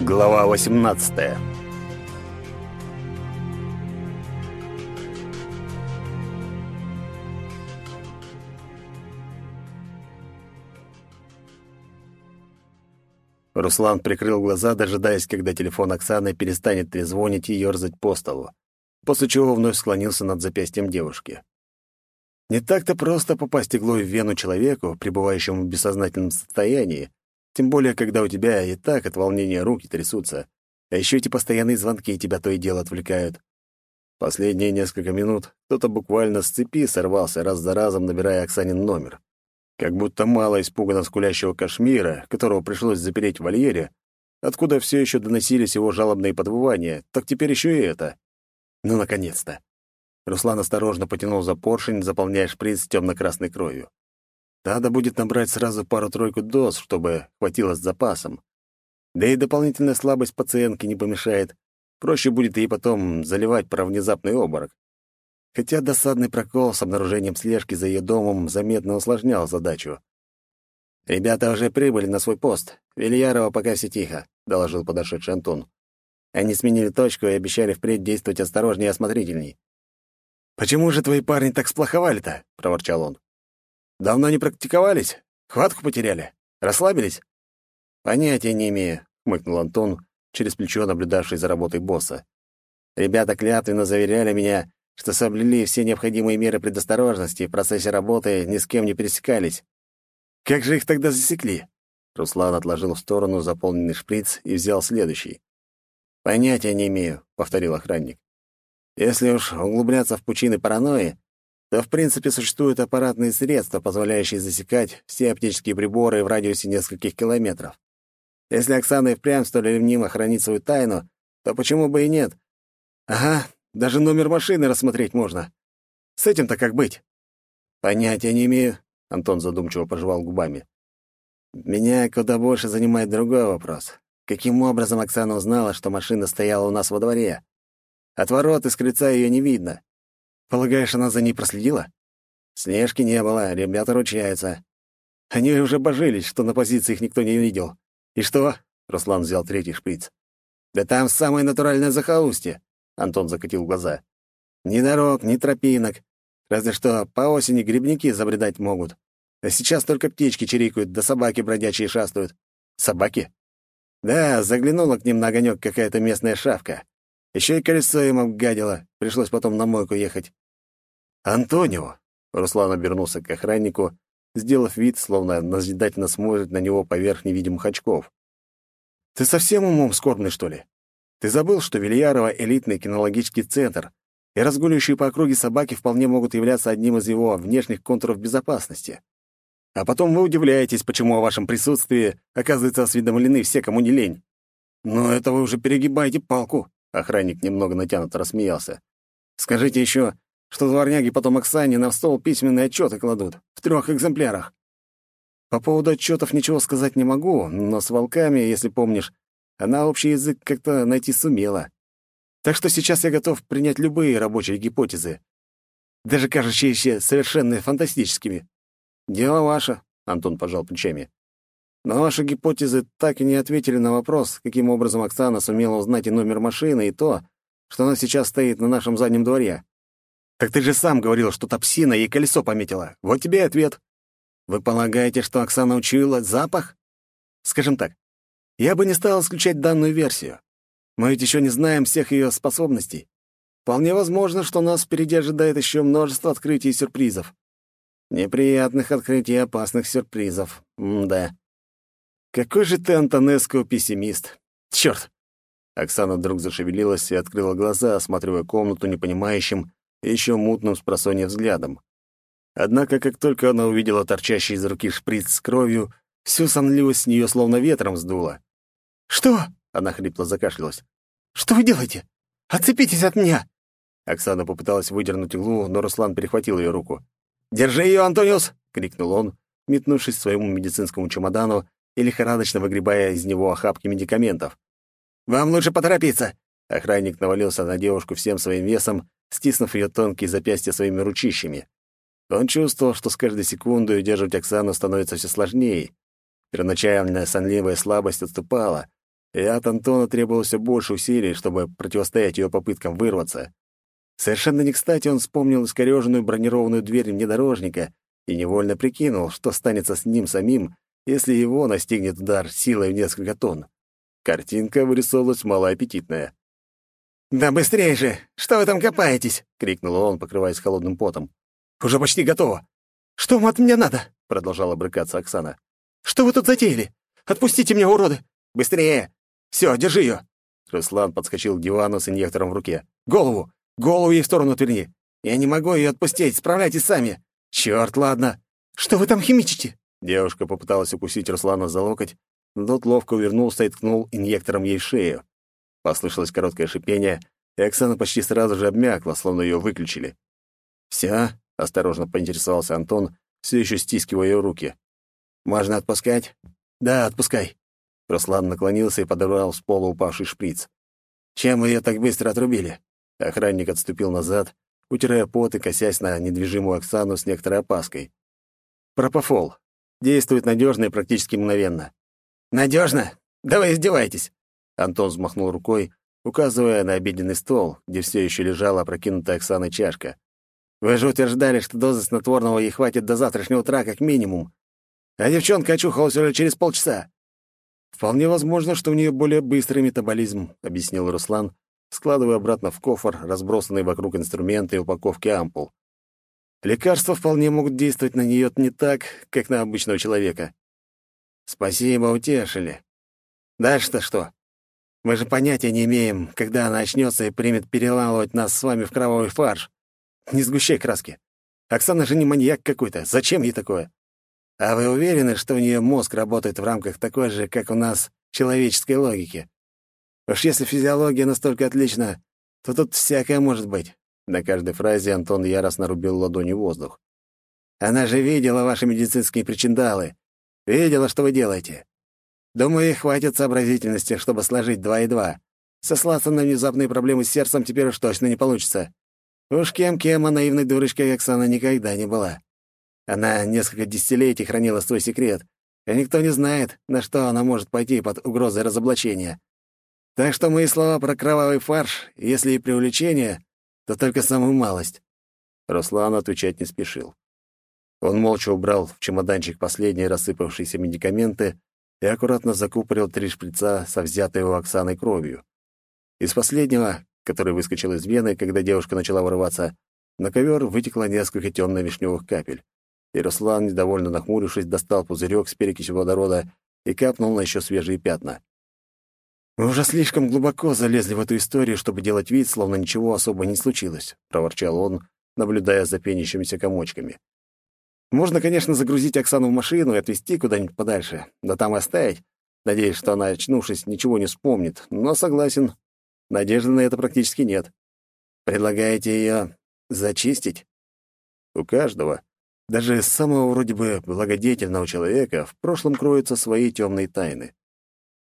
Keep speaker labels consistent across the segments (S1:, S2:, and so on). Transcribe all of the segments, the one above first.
S1: Глава 18 Руслан прикрыл глаза, дожидаясь, когда телефон Оксаны перестанет трезвонить и ёрзать по столу, после чего вновь склонился над запястьем девушки. Не так-то просто попасть иглой в вену человеку, пребывающему в бессознательном состоянии, тем более, когда у тебя и так от волнения руки трясутся, а еще эти постоянные звонки тебя то и дело отвлекают. Последние несколько минут кто-то буквально с цепи сорвался раз за разом, набирая Оксанин номер. Как будто мало испуганно скулящего кашмира, которого пришлось запереть в вольере, откуда все еще доносились его жалобные подвывания, так теперь еще и это. Ну, наконец-то. Руслан осторожно потянул за поршень, заполняя шприц темно-красной кровью. Надо будет набрать сразу пару-тройку доз, чтобы хватило с запасом. Да и дополнительная слабость пациентки не помешает. Проще будет ей потом заливать про внезапный обморок. Хотя досадный прокол с обнаружением слежки за ее домом заметно усложнял задачу. «Ребята уже прибыли на свой пост. Вильярова пока все тихо», — доложил подошедший Антон. «Они сменили точку и обещали впредь действовать осторожнее и осмотрительней». «Почему же твои парни так сплоховали-то?» — проворчал он. Давно не практиковались? Хватку потеряли? Расслабились?» «Понятия не имею», — хмыкнул Антон, через плечо наблюдавший за работой босса. «Ребята клятвенно заверяли меня, что соблюли все необходимые меры предосторожности, в процессе работы ни с кем не пересекались. Как же их тогда засекли?» Руслан отложил в сторону заполненный шприц и взял следующий. «Понятия не имею», — повторил охранник. «Если уж углубляться в пучины паранойи, то в принципе существуют аппаратные средства, позволяющие засекать все оптические приборы в радиусе нескольких километров. Если Оксана и впрямь столь ревниво хранит свою тайну, то почему бы и нет? Ага, даже номер машины рассмотреть можно. С этим-то как быть? Понятия не имею, Антон задумчиво пожевал губами. Меня куда больше занимает другой вопрос. Каким образом Оксана узнала, что машина стояла у нас во дворе? От ворот и крыльца ее не видно. Полагаешь, она за ней проследила? Слежки не было, ребята ручаются. Они уже божились, что на позиции их никто не видел. И что? Руслан взял третий шприц. Да там самое натуральное захолустье. Антон закатил глаза. Ни дорог, ни тропинок. Разве что по осени грибники забредать могут. А сейчас только птички чирикают, да собаки бродячие шастают. Собаки? Да, заглянула к ним на огонек какая-то местная шавка. Еще и колесо им обгадило, пришлось потом на мойку ехать. «Антонио!» — Руслан обернулся к охраннику, сделав вид, словно назидательно смотрит на него поверх невидимых очков. «Ты совсем умом скорбный, что ли? Ты забыл, что Вильярова — элитный кинологический центр, и разгуливающие по округе собаки вполне могут являться одним из его внешних контуров безопасности. А потом вы удивляетесь, почему о вашем присутствии оказывается осведомлены все, кому не лень. Но это вы уже перегибаете палку. Охранник немного натянуто рассмеялся. «Скажите еще, что дворняги потом Оксане на стол письменные отчеты кладут, в трех экземплярах. По поводу отчетов ничего сказать не могу, но с волками, если помнишь, она общий язык как-то найти сумела. Так что сейчас я готов принять любые рабочие гипотезы, даже кажущиеся совершенно фантастическими. Дело ваше, — Антон пожал плечами. Но ваши гипотезы так и не ответили на вопрос, каким образом Оксана сумела узнать и номер машины, и то, что она сейчас стоит на нашем заднем дворе. Так ты же сам говорил, что та псина ей колесо пометила. Вот тебе и ответ. Вы полагаете, что Оксана учуяла запах? Скажем так, я бы не стал исключать данную версию. Мы ведь еще не знаем всех ее способностей. Вполне возможно, что нас впереди ожидает еще множество открытий и сюрпризов. Неприятных открытий и опасных сюрпризов. М-да. «Какой же ты, Антонеско, пессимист! Черт!» Оксана вдруг зашевелилась и открыла глаза, осматривая комнату непонимающим и еще мутным спросонья взглядом. Однако, как только она увидела торчащий из руки шприц с кровью, всю сонливость с нее словно ветром сдуло. «Что?» — она хрипло закашлялась. «Что вы делаете? Отцепитесь от меня!» Оксана попыталась выдернуть иглу, но Руслан перехватил ее руку. «Держи ее, Антониус!» — крикнул он, метнувшись к своему медицинскому чемодану и лихорадочно выгребая из него охапки медикаментов. «Вам лучше поторопиться!» Охранник навалился на девушку всем своим весом, стиснув ее тонкие запястья своими ручищами. Он чувствовал, что с каждой секундой удерживать Оксану становится все сложнее. Первоначальная сонливая слабость отступала, и от Антона требовалось больше усилий, чтобы противостоять ее попыткам вырваться. Совершенно не кстати он вспомнил искорёженную бронированную дверь внедорожника и невольно прикинул, что станется с ним самим, если его настигнет удар силой в несколько тонн. Картинка вырисовывалась малоаппетитная.
S2: «Да быстрее же! Что вы там копаетесь?»
S1: — крикнул он, покрываясь холодным потом.
S2: «Уже почти готово!» «Что вам от меня надо?» — продолжала брыкаться Оксана. «Что вы тут затеяли? Отпустите меня, уроды! Быстрее! Все, держи ее!»
S1: Руслан подскочил к дивану с инъектором в руке.
S2: «Голову! Голову ей в сторону отверни! Я не могу ее отпустить, справляйтесь сами!» «Черт, ладно!» «Что вы там химичите?»
S1: Девушка попыталась укусить Руслана за локоть, но тот ловко увернулся и ткнул инъектором ей шею. Послышалось короткое шипение, и Оксана почти сразу же обмякла, словно ее выключили. «Вся?» — осторожно поинтересовался Антон, все еще стискивая ее руки. «Можно отпускать?» «Да, отпускай». Руслан наклонился и подобрал с пола упавший шприц. «Чем ее так быстро отрубили?» Охранник отступил назад, утирая пот и косясь на недвижимую Оксану с некоторой опаской. «Пропофол. Действует надежно и практически мгновенно».
S2: «Надежно? Да вы издеваетесь!»
S1: Антон взмахнул рукой, указывая на обеденный стол, где все еще лежала опрокинутая Оксаной чашка. «Вы же утверждали, что дозы снотворного ей хватит до завтрашнего утра как минимум. А девчонка очухалась уже через полчаса». «Вполне возможно, что у нее более быстрый метаболизм», — объяснил Руслан, складывая обратно в кофр разбросанные вокруг инструменты и упаковки ампул. Лекарства вполне могут действовать на нее не так, как на обычного человека. Спасибо, утешили. Дальше-то что? Мы же понятия не имеем, когда она очнется и примет переламывать нас с вами в кровавый фарш. Не сгущай краски. Оксана же не маньяк какой-то. Зачем ей такое? А вы уверены, что у нее мозг работает в рамках такой же, как у нас, человеческой логики? Уж если физиология настолько отлична, то тут всякое может быть. На каждой фразе Антон яростно рубил ладонью воздух. Она же видела ваши медицинские причиндалы. Видела, что вы делаете. Думаю, ей хватит сообразительности, чтобы сложить два и два. Сослаться на внезапные проблемы с сердцем теперь уж точно не получится. Уж кем-кем, а наивной дурочкой Оксана никогда не была. Она несколько десятилетий хранила свой секрет, и никто не знает, на что она может пойти под угрозой разоблачения. Так что мои слова про кровавый фарш, если и преувеличение, то только самую малость». Руслан отвечать не спешил. Он молча убрал в чемоданчик последние рассыпавшиеся медикаменты и аккуратно закупорил три шприца со взятой у Оксаны кровью. Из последнего, который выскочил из вены, когда девушка начала вырываться, на ковер вытекло несколько темно-вишневых капель. И Руслан, недовольно нахмурившись, достал пузырек с перекисью водорода и капнул на еще свежие пятна. «Мы уже слишком глубоко залезли в эту историю, чтобы делать вид, словно ничего особо не случилось», — проворчал он, наблюдая за пенящимися комочками. «Можно, конечно, загрузить Оксану в машину и отвезти куда-нибудь подальше, да там оставить, надеясь, что она, очнувшись, ничего не вспомнит, но согласен, надежды на это практически нет. Предлагаете ее зачистить?» У каждого, даже самого вроде бы благодетельного человека, в прошлом кроются свои темные тайны.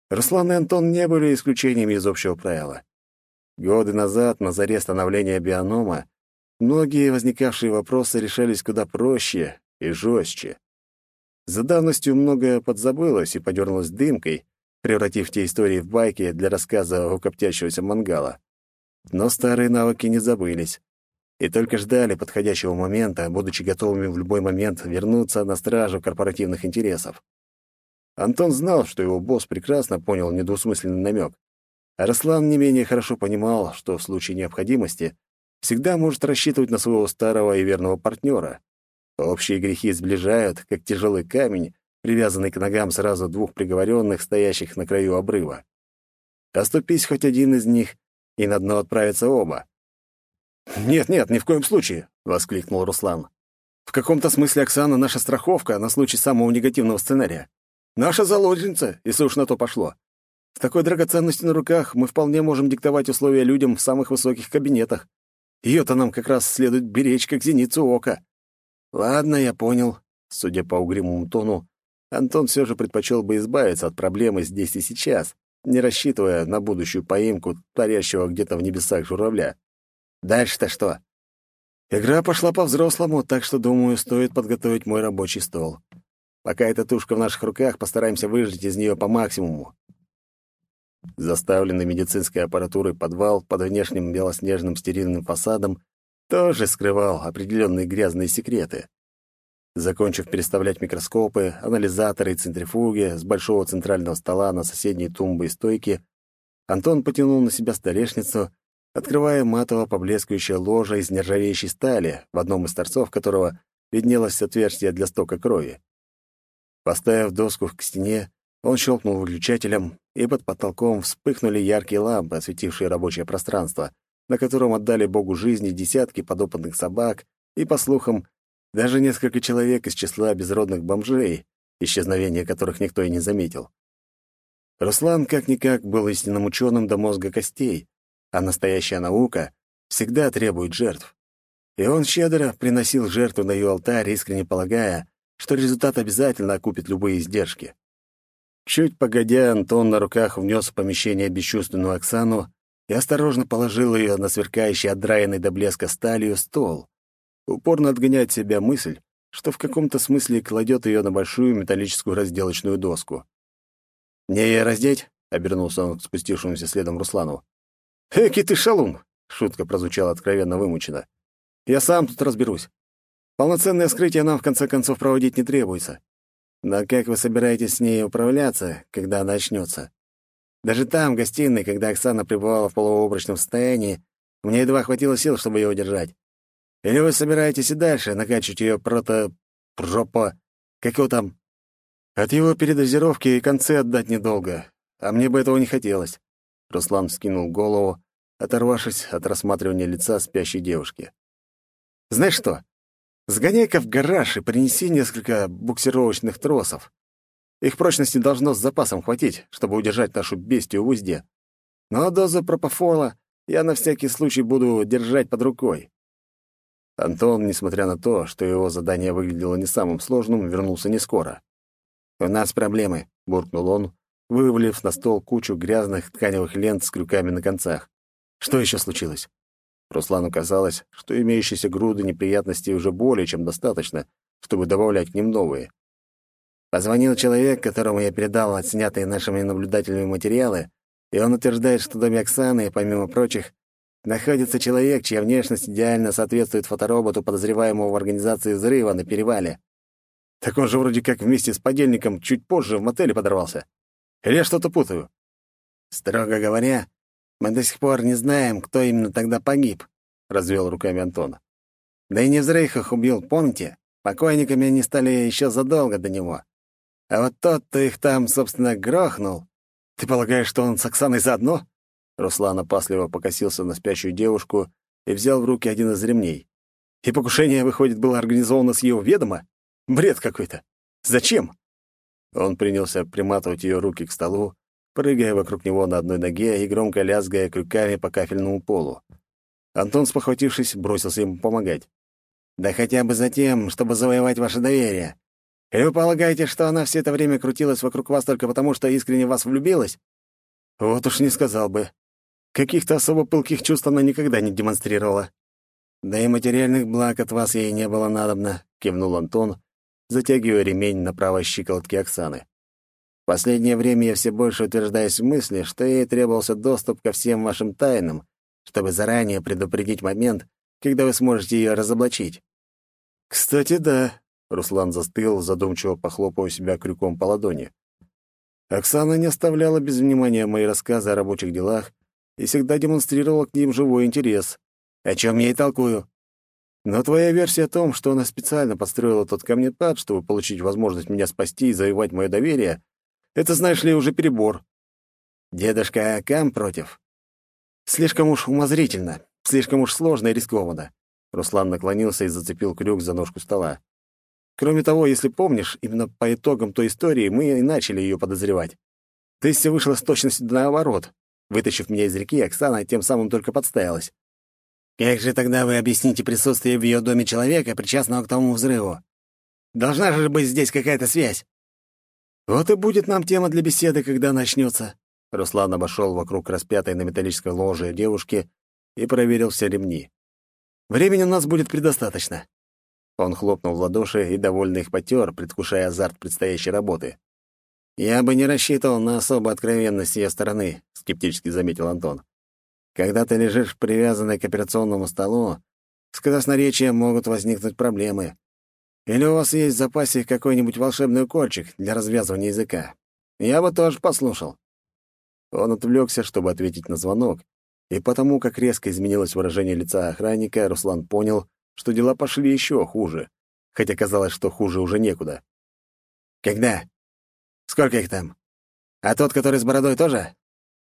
S1: Руслан и Антон не были исключением из общего правила. Годы назад, на заре становления бионома, многие возникавшие вопросы решались куда проще и жестче. За давностью многое подзабылось и подернулось дымкой, превратив те истории в байки для рассказа о коптящегося мангала. Но старые навыки не забылись и только ждали подходящего момента, будучи готовыми в любой момент вернуться на стражу корпоративных интересов. Антон знал, что его босс прекрасно понял недвусмысленный намек. А Руслан не менее хорошо понимал, что в случае необходимости всегда может рассчитывать на своего старого и верного партнера. Общие грехи сближают, как тяжелый камень, привязанный к ногам сразу двух приговоренных, стоящих на краю обрыва. Оступись хоть один из них, и на дно отправятся оба. «Нет-нет, ни в коем случае!» — воскликнул Руслан. «В каком-то смысле Оксана — наша страховка на случай самого негативного сценария. Наша заложница, если уж на то пошло. С такой драгоценностью на руках мы вполне можем диктовать условия людям в самых высоких кабинетах. Ее-то нам как раз следует беречь, как зеницу ока. Ладно, я понял. Судя по угрюмому тону, Антон все же предпочел бы избавиться от проблемы здесь и сейчас, не рассчитывая на будущую поимку парящего где-то в небесах журавля. Дальше-то что? Игра пошла по-взрослому, так что, думаю, стоит подготовить мой рабочий стол. Пока эта тушка в наших руках, постараемся выжать из нее по максимуму. Заставленный медицинской аппаратурой подвал под внешним белоснежным стерильным фасадом тоже скрывал определенные грязные секреты. Закончив переставлять микроскопы, анализаторы и центрифуги с большого центрального стола на соседней тумбы и стойке, Антон потянул на себя столешницу, открывая матово поблескивающее ложе из нержавеющей стали, в одном из торцов которого виднелось отверстие для стока крови. Поставив доску к стене, он щелкнул выключателем, и под потолком вспыхнули яркие лампы, осветившие рабочее пространство, на котором отдали Богу жизни десятки подопытных собак и, по слухам, даже несколько человек из числа безродных бомжей, исчезновение которых никто и не заметил. Руслан, как-никак, был истинным ученым до мозга костей, а настоящая наука всегда требует жертв. И он щедро приносил жертву на ее алтарь, искренне полагая, что результат обязательно окупит любые издержки. Чуть погодя, Антон на руках внес в помещение бесчувственную Оксану и осторожно положил ее на сверкающий отдраенный до блеска сталью стол, упорно отгоняет себя мысль, что в каком-то смысле кладет ее на большую металлическую разделочную доску. «Мне ее раздеть?» — обернулся он к спустившемуся следом Руслану. «Эки ты шалун!» — шутка прозвучала откровенно вымученно. «Я сам тут разберусь. Полноценное вскрытие нам, в конце концов, проводить не требуется. Но как вы собираетесь с ней управляться, когда она очнется? Даже там, в гостиной, когда Оксана пребывала в полуобрачном состоянии, мне едва хватило сил, чтобы ее удержать. Или вы собираетесь и дальше накачивать ее прото... жопа... Как его там? От его передозировки и концы отдать недолго, а мне бы этого не хотелось. Руслан скинул голову, оторвавшись от рассматривания лица спящей девушки. «Знаешь что? Сгоняй-ка в гараж и принеси несколько буксировочных тросов. Их прочности должно с запасом хватить, чтобы удержать нашу бестию в узде. Но дозу пропофола я на всякий случай буду держать под рукой. Антон, несмотря на то, что его задание выглядело не самым сложным, вернулся не скоро. «У нас проблемы», — буркнул он, вывалив на стол кучу грязных тканевых лент с крюками на концах. «Что еще случилось?» Руслану казалось, что имеющиеся груды неприятностей уже более чем достаточно, чтобы добавлять к ним новые. Позвонил человек, которому я передал отснятые нашими наблюдателями материалы, и он утверждает, что в доме Оксаны, помимо прочих, находится человек, чья внешность идеально соответствует фотороботу, подозреваемого в организации взрыва на перевале. Так он же вроде как вместе с подельником чуть позже в мотеле подорвался. Или я что-то путаю? Строго говоря, мы до сих пор не знаем, кто именно тогда погиб», — развел руками Антон. «Да и не взрыв их убил, помните? Покойниками они стали еще задолго до него. А вот тот, кто их там, собственно, грохнул... Ты полагаешь, что он с Оксаной заодно?» Руслан опасливо покосился на спящую девушку и взял в руки один из ремней. «И покушение, выходит, было организовано с ее ведома? Бред какой-то! Зачем?» Он принялся приматывать ее руки к столу, прыгая вокруг него на одной ноге и громко лязгая крюками по кафельному полу. Антон, спохватившись, бросился ему помогать. «Да хотя бы за тем, чтобы завоевать ваше доверие. Или вы полагаете, что она все это время крутилась вокруг вас только потому, что искренне в вас влюбилась?» «Вот уж не сказал бы. Каких-то особо пылких чувств она никогда не демонстрировала». «Да и материальных благ от вас ей не было надобно», — кивнул Антон, затягивая ремень на правой щиколотке Оксаны последнее время я все больше утверждаюсь в мысли, что ей требовался доступ ко всем вашим тайнам, чтобы заранее предупредить момент, когда вы сможете ее разоблачить. Кстати, да. Руслан застыл, задумчиво похлопывая себя крюком по ладони. Оксана не оставляла без внимания мои рассказы о рабочих делах и всегда демонстрировала к ним живой интерес. О чем я и толкую. Но твоя версия о том, что она специально подстроила тот камнепад, чтобы получить возможность меня спасти и завоевать мое доверие, это, знаешь ли, уже перебор. Дедушка Акам против. Слишком уж умозрительно, слишком уж сложно и рискованно. Руслан наклонился и зацепил крюк за ножку стола. Кроме того, если помнишь, именно по итогам той истории мы и начали ее подозревать. То есть все вышло с точностью наоборот. Вытащив меня из реки, Оксана тем самым только подставилась. «Как же тогда вы объясните присутствие в ее доме человека, причастного к тому взрыву? Должна же быть здесь какая-то связь!» Вот и будет нам тема для беседы, когда начнется. Руслан обошел вокруг распятой на металлической ложе девушки и проверил все ремни. Времени у нас будет предостаточно. Он хлопнул в ладоши и довольно их потер, предвкушая азарт предстоящей работы. «Я бы не рассчитывал на особую откровенность с ее стороны», — скептически заметил Антон. «Когда ты лежишь привязанный к операционному столу, с красноречием могут возникнуть проблемы. Или у вас есть в запасе какой-нибудь волшебный укольчик для развязывания языка? Я бы тоже послушал». Он отвлекся, чтобы ответить на звонок, и потому, как резко изменилось выражение лица охранника, Руслан понял, что дела пошли еще хуже, хотя казалось, что хуже уже некуда. «Когда?» Сколько их там? А тот, который с бородой, тоже?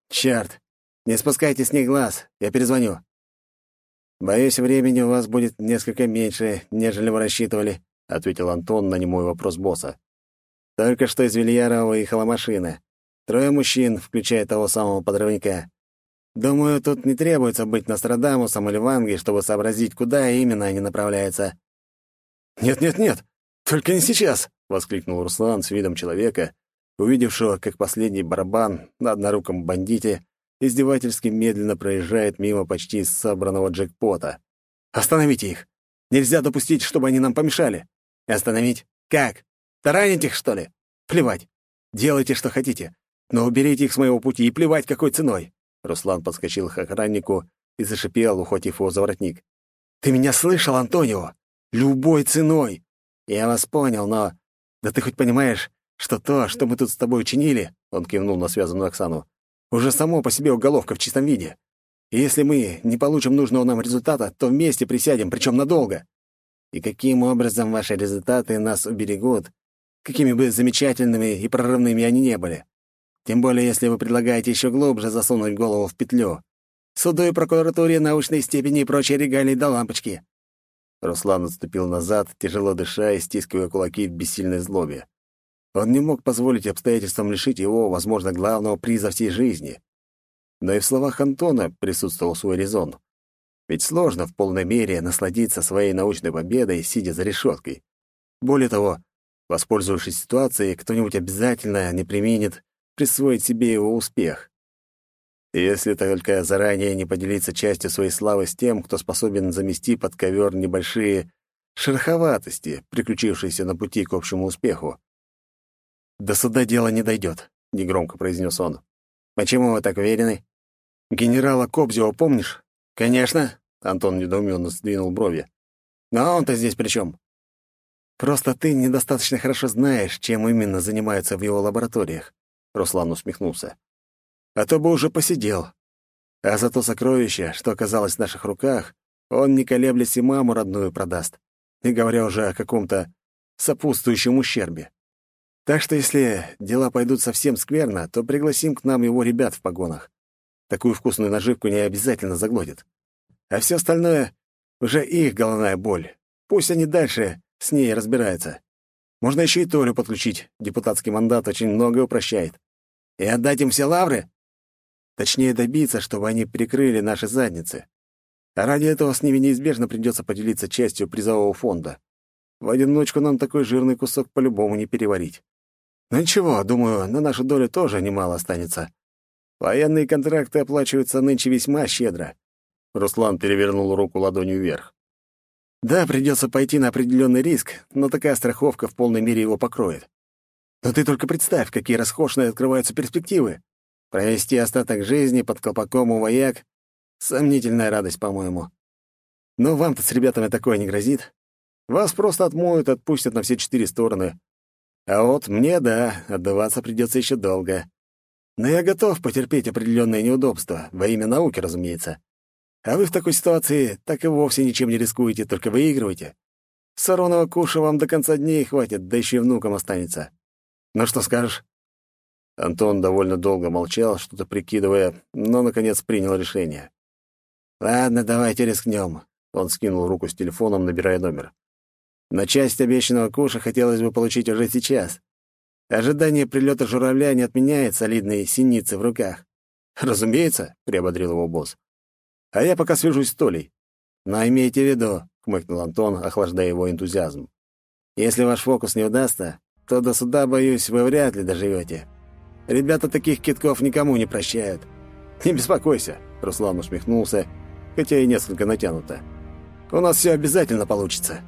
S1: Черт! Не спускайте с них глаз, я перезвоню. Боюсь, времени у вас будет несколько меньше, нежели вы рассчитывали, ответил Антон на немой вопрос босса. Только что из Вильярова выехала машина. Трое мужчин, включая того самого подрывника. Думаю, тут не требуется быть Нострадамусом или Ванги, чтобы сообразить, куда именно они направляются. «Нет-нет-нет, только не сейчас!» — воскликнул Руслан с видом человека, увидевшего, как последний барабан на одноруком бандите издевательски медленно проезжает мимо почти собранного джекпота. «Остановите их! Нельзя допустить, чтобы они нам помешали!» «Остановить? Как? Таранить их, что ли? Плевать! Делайте, что хотите, но уберите их с моего пути и плевать, какой ценой!» Руслан подскочил к охраннику и зашипел, ухватив его за воротник. «Ты меня слышал, Антонио? Любой ценой!» «Я вас понял, но...» «Да ты хоть понимаешь, что то, что мы тут с тобой учинили, он кивнул на связанную Оксану, уже само по себе уголовка в чистом виде. И если мы не получим нужного нам результата, то вместе присядем, причем надолго. И каким образом ваши результаты нас уберегут, какими бы замечательными и прорывными они не были? Тем более, если вы предлагаете еще глубже засунуть голову в петлю. Суду и прокуратуре научной степени и прочие регалии до лампочки. Руслан отступил назад, тяжело дыша и стискивая кулаки в бессильной злобе. Он не мог позволить обстоятельствам лишить его, возможно, главного приза всей жизни. Но и в словах Антона присутствовал свой резон. Ведь сложно в полной мере насладиться своей научной победой, сидя за решеткой. Более того, воспользовавшись ситуацией, кто-нибудь обязательно не применит присвоить себе его успех. Если только заранее не поделиться частью своей славы с тем, кто способен замести под ковер небольшие шероховатости, приключившиеся на пути к общему успеху. «До суда дело не дойдет», — негромко произнес он. «Почему вы так уверены?» «Генерала Кобзева помнишь?» «Конечно», — Антон недоуменно сдвинул брови. «Но он-то здесь при чем? «Просто ты недостаточно хорошо знаешь, чем именно занимаются в его лабораториях», — Руслан усмехнулся. «А то бы уже посидел. А за то сокровище, что оказалось в наших руках, он, не колеблясь, и маму родную продаст, не говоря уже о каком-то сопутствующем ущербе. Так что если дела пойдут совсем скверно, то пригласим к нам его ребят в погонах. Такую вкусную наживку не обязательно заглотит. А все остальное — уже их головная боль. Пусть они дальше с ней разбираются. Можно еще и Толю подключить. Депутатский мандат очень многое упрощает. И отдать им все лавры? Точнее, добиться, чтобы они прикрыли наши задницы. А ради этого с ними неизбежно придется поделиться частью призового фонда. В одиночку нам такой жирный кусок по-любому не переварить. Ну ничего, думаю, на нашу долю тоже немало останется. Военные контракты оплачиваются нынче весьма щедро. Руслан перевернул руку ладонью вверх. Да, придется пойти на определенный риск, но такая страховка в полной мере его покроет. Но ты только представь, какие расхожные открываются перспективы. Провести остаток жизни под колпаком у вояк — сомнительная радость, по-моему. Но вам-то с ребятами такое не грозит. Вас просто отмоют, отпустят на все четыре стороны, а вот мне, да, отдаваться придется еще долго. Но я готов потерпеть определенные неудобства, во имя науки, разумеется. А вы в такой ситуации так и вовсе ничем не рискуете, только выигрываете. Саронова куша вам до конца дней хватит, да еще и внукам останется. Ну что скажешь?» Антон довольно долго молчал, что-то прикидывая, но, наконец, принял решение. «Ладно, давайте рискнем». Он скинул руку с телефоном, набирая номер. Но часть обещанного куша хотелось бы получить уже сейчас. Ожидание прилета журавля не отменяет солидные синицы в руках. «Разумеется», — приободрил его босс. «А я пока свяжусь с Толей». «Но имейте в виду», — хмыкнул Антон, охлаждая его энтузиазм. «Если ваш фокус не удастся, то до суда, боюсь, вы вряд ли доживете. Ребята таких китков никому не прощают». «Не беспокойся», — Руслан усмехнулся, хотя и несколько натянуто. «У нас все обязательно получится».